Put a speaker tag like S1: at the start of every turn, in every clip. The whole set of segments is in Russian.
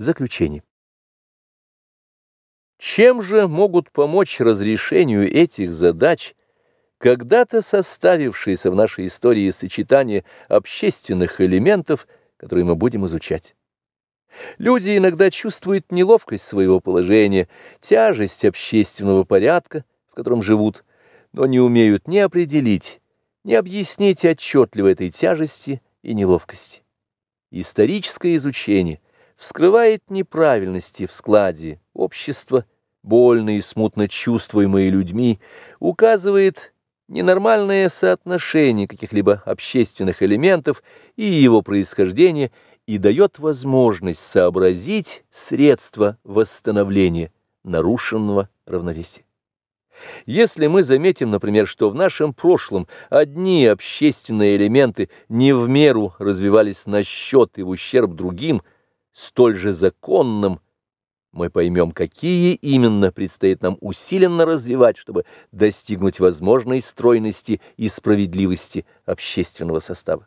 S1: Заключение. Чем же могут помочь разрешению этих задач когда-то составившиеся в нашей истории сочетание общественных элементов, которые мы будем изучать? Люди иногда чувствуют неловкость своего положения, тяжесть общественного порядка, в котором живут, но не умеют ни определить, ни объяснить отчетливо этой тяжести и неловкости. Историческое изучение вскрывает неправильности в складе общества, больно и смутно чувствуемые людьми, указывает ненормальное соотношение каких-либо общественных элементов и его происхождение и дает возможность сообразить средства восстановления нарушенного равновесия. Если мы заметим, например, что в нашем прошлом одни общественные элементы не в меру развивались на счет и в ущерб другим, столь же законным, мы поймем, какие именно предстоит нам усиленно развивать, чтобы достигнуть возможной стройности и справедливости общественного состава.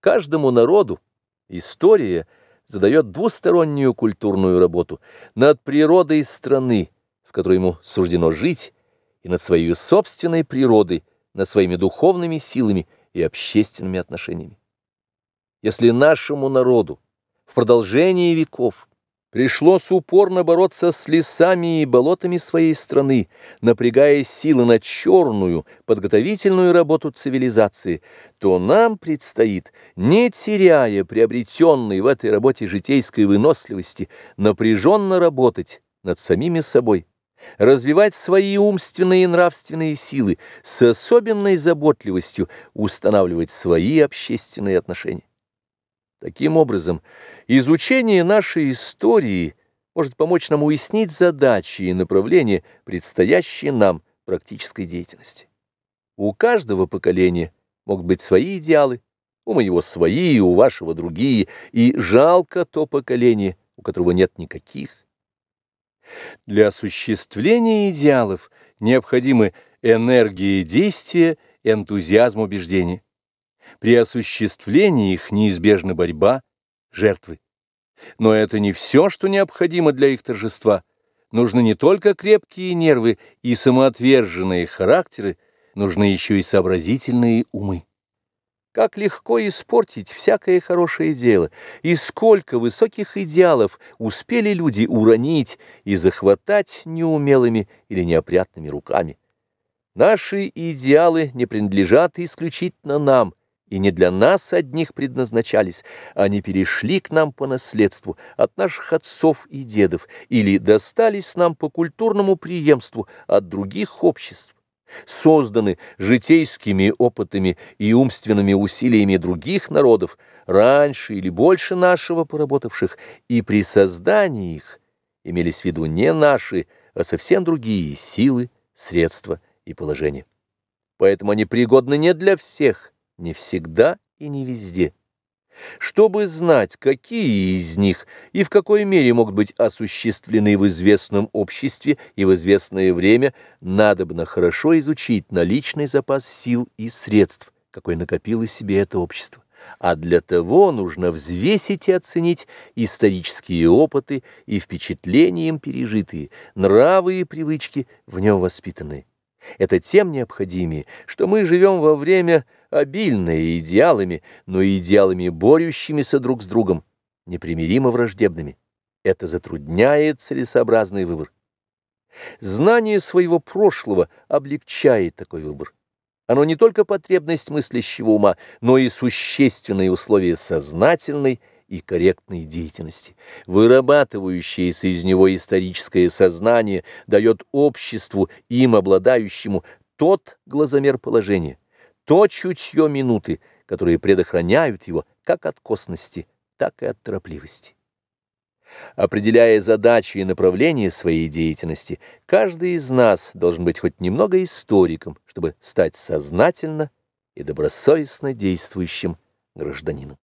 S1: Каждому народу история задает двустороннюю культурную работу над природой страны, в которой ему суждено жить, и над своей собственной природой, над своими духовными силами и общественными отношениями. Если нашему народу продолжении веков пришлось упорно бороться с лесами и болотами своей страны, напрягая силы на черную, подготовительную работу цивилизации, то нам предстоит, не теряя приобретенной в этой работе житейской выносливости, напряженно работать над самими собой, развивать свои умственные и нравственные силы, с особенной заботливостью устанавливать свои общественные отношения. Таким образом, изучение нашей истории может помочь нам уяснить задачи и направления, предстоящие нам практической деятельности. У каждого поколения могут быть свои идеалы, у моего свои, у вашего другие, и жалко то поколение, у которого нет никаких. Для осуществления идеалов необходимы энергия действия, энтузиазм убеждения. При осуществлении их неизбежна борьба, жертвы. Но это не все, что необходимо для их торжества. Нужны не только крепкие нервы и самоотверженные характеры, нужны еще и сообразительные умы. Как легко испортить всякое хорошее дело, и сколько высоких идеалов успели люди уронить и захватать неумелыми или неопрятными руками. Наши идеалы не принадлежат исключительно нам, и не для нас одних предназначались, они перешли к нам по наследству от наших отцов и дедов или достались нам по культурному преемству от других обществ созданы житейскими опытами и умственными усилиями других народов, раньше или больше нашего поработавших, и при создании их имелись в виду не наши, а совсем другие силы, средства и положения. Поэтому они пригодны не для всех, не всегда и не везде. Чтобы знать, какие из них и в какой мере могут быть осуществлены в известном обществе и в известное время, надобно хорошо изучить наличный запас сил и средств, какой накопило себе это общество. А для того нужно взвесить и оценить исторические опыты и впечатления им пережитые, нравы и привычки в нем воспитанные. Это тем необходимее, что мы живем во время обильное идеалами, но идеалами борющимися друг с другом, непримиримо враждебными. Это затрудняет целесообразный выбор. Знание своего прошлого облегчает такой выбор. Оно не только потребность мыслящего ума, но и существенные условия сознательной и корректной деятельности. Вырабатывающееся из него историческое сознание дает обществу, им обладающему, тот глазомер положения, то чутье минуты, которые предохраняют его как от косности, так и от торопливости. Определяя задачи и направления своей деятельности, каждый из нас должен быть хоть немного историком, чтобы стать сознательно и добросовестно действующим гражданином.